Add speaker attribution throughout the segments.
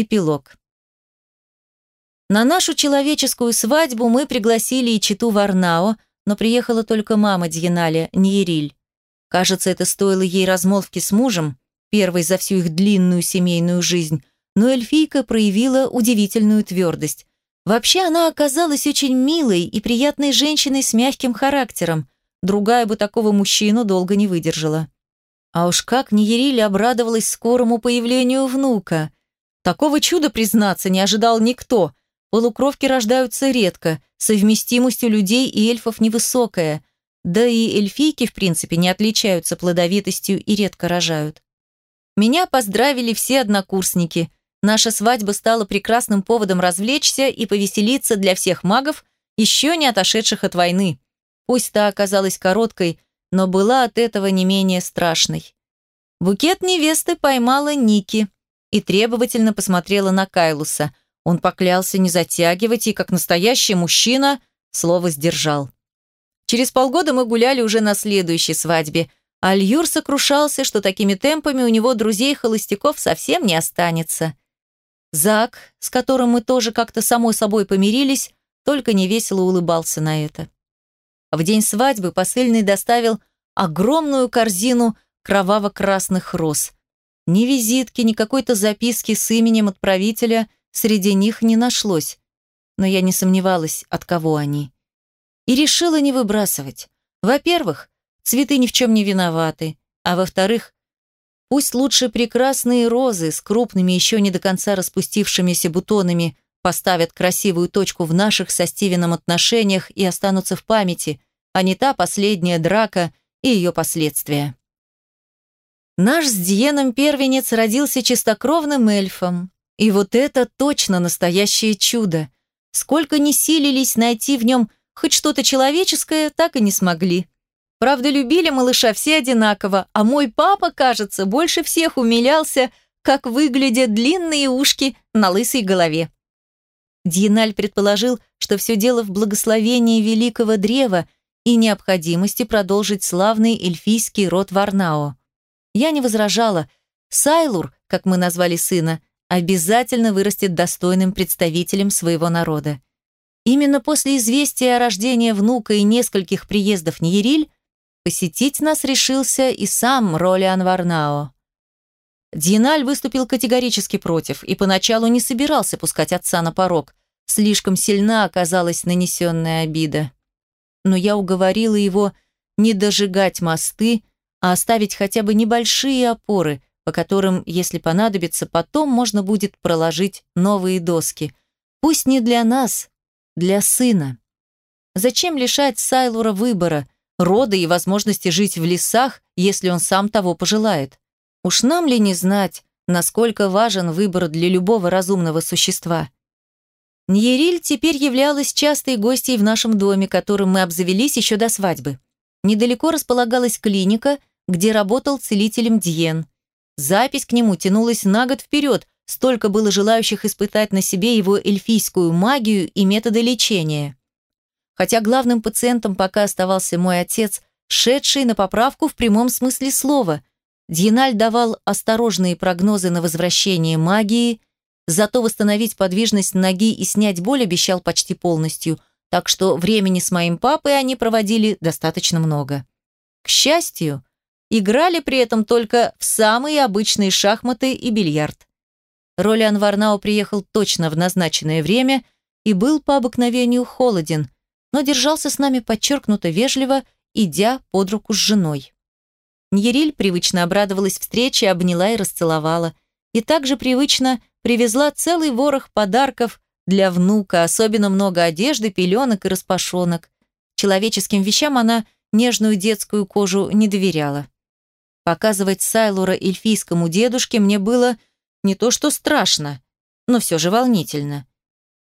Speaker 1: Эпилог. На нашу человеческую свадьбу мы пригласили и читу Варнао, но приехала только мама Дьеналя, Ниериль. Кажется, это стоило ей размолвки с мужем, первой за всю их длинную семейную жизнь, но эльфийка проявила удивительную твердость. Вообще она оказалась очень милой и приятной женщиной с мягким характером. Другая бы такого мужчину долго не выдержала. А уж как Ниериль обрадовалась скорому появлению внука. Такого чуда, признаться, не ожидал никто. Полукровки рождаются редко, совместимость у людей и эльфов невысокая. Да и эльфийки, в принципе, не отличаются плодовитостью и редко рожают. Меня поздравили все однокурсники. Наша свадьба стала прекрасным поводом развлечься и повеселиться для всех магов, еще не отошедших от войны. Пусть та оказалась короткой, но была от этого не менее страшной. Букет невесты поймала Ники и требовательно посмотрела на Кайлуса. Он поклялся не затягивать и, как настоящий мужчина, слово сдержал. Через полгода мы гуляли уже на следующей свадьбе, а Льюр сокрушался, что такими темпами у него друзей-холостяков совсем не останется. Зак, с которым мы тоже как-то самой собой помирились, только невесело улыбался на это. В день свадьбы посыльный доставил огромную корзину кроваво-красных роз. Ни визитки, ни какой-то записки с именем отправителя среди них не нашлось. Но я не сомневалась, от кого они. И решила не выбрасывать. Во-первых, цветы ни в чем не виноваты. А во-вторых, пусть лучше прекрасные розы с крупными, еще не до конца распустившимися бутонами поставят красивую точку в наших со Стивеном отношениях и останутся в памяти, а не та последняя драка и ее последствия. Наш с Диеном первенец родился чистокровным эльфом. И вот это точно настоящее чудо. Сколько ни силились найти в нем хоть что-то человеческое, так и не смогли. Правда, любили малыша все одинаково, а мой папа, кажется, больше всех умилялся, как выглядят длинные ушки на лысой голове. Диеналь предположил, что все дело в благословении великого древа и необходимости продолжить славный эльфийский род Варнао. Я не возражала. Сайлур, как мы назвали сына, обязательно вырастет достойным представителем своего народа. Именно после известия о рождении внука и нескольких приездов Ниериль посетить нас решился и сам Ролиан Варнао. Диналь выступил категорически против и поначалу не собирался пускать отца на порог. Слишком сильна оказалась нанесенная обида. Но я уговорила его не дожигать мосты, а оставить хотя бы небольшие опоры, по которым, если понадобится, потом можно будет проложить новые доски. Пусть не для нас, для сына. Зачем лишать Сайлура выбора, рода и возможности жить в лесах, если он сам того пожелает? Уж нам ли не знать, насколько важен выбор для любого разумного существа? Ньериль теперь являлась частой гостьей в нашем доме, которым мы обзавелись еще до свадьбы. Недалеко располагалась клиника, где работал целителем Диен. Запись к нему тянулась на год вперед, столько было желающих испытать на себе его эльфийскую магию и методы лечения. Хотя главным пациентом пока оставался мой отец, шедший на поправку в прямом смысле слова. Дьеналь давал осторожные прогнозы на возвращение магии, зато восстановить подвижность ноги и снять боль обещал почти полностью, так что времени с моим папой они проводили достаточно много. К счастью, Играли при этом только в самые обычные шахматы и бильярд. Ролиан Варнау приехал точно в назначенное время и был по обыкновению холоден, но держался с нами подчеркнуто вежливо, идя под руку с женой. Ньериль привычно обрадовалась встрече, обняла и расцеловала. И также привычно привезла целый ворох подарков для внука, особенно много одежды, пеленок и распашонок. Человеческим вещам она нежную детскую кожу не доверяла. Показывать Сайлора эльфийскому дедушке мне было не то что страшно, но все же волнительно.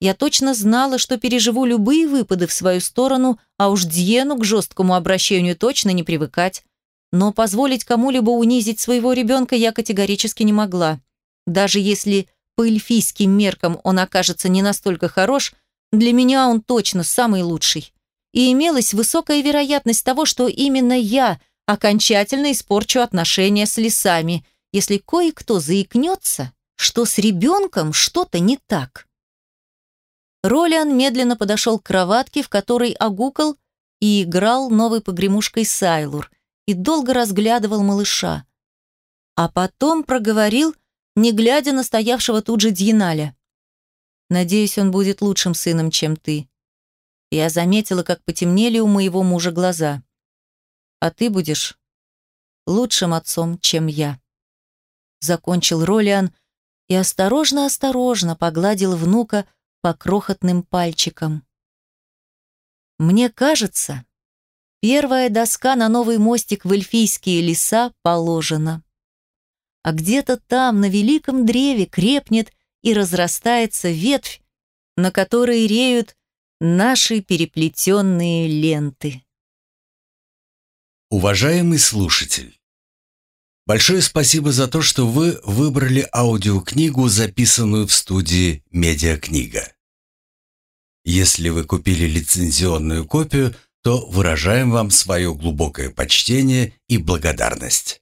Speaker 1: Я точно знала, что переживу любые выпады в свою сторону, а уж Дьену к жесткому обращению точно не привыкать. Но позволить кому-либо унизить своего ребенка я категорически не могла. Даже если по эльфийским меркам он окажется не настолько хорош, для меня он точно самый лучший. И имелась высокая вероятность того, что именно я окончательно испорчу отношения с лесами, если кое-кто заикнется что с ребенком что-то не так. Ролиан медленно подошел к кроватке, в которой огукал и играл новой погремушкой Сайлур, и долго разглядывал малыша. А потом проговорил, не глядя на стоявшего тут же Дьеналя. «Надеюсь, он будет лучшим сыном, чем ты». Я заметила, как потемнели у моего мужа глаза. «А ты будешь лучшим отцом, чем я». Закончил Ролиан и осторожно-осторожно погладил внука по крохотным пальчикам. Мне кажется, первая доска на новый мостик в эльфийские леса положена. А где-то там, на великом древе, крепнет и разрастается ветвь, на которой реют наши переплетенные ленты.
Speaker 2: Уважаемый слушатель, большое спасибо за то, что вы выбрали аудиокнигу, записанную в студии «Медиакнига». Если вы купили лицензионную копию, то выражаем вам свое глубокое почтение и благодарность.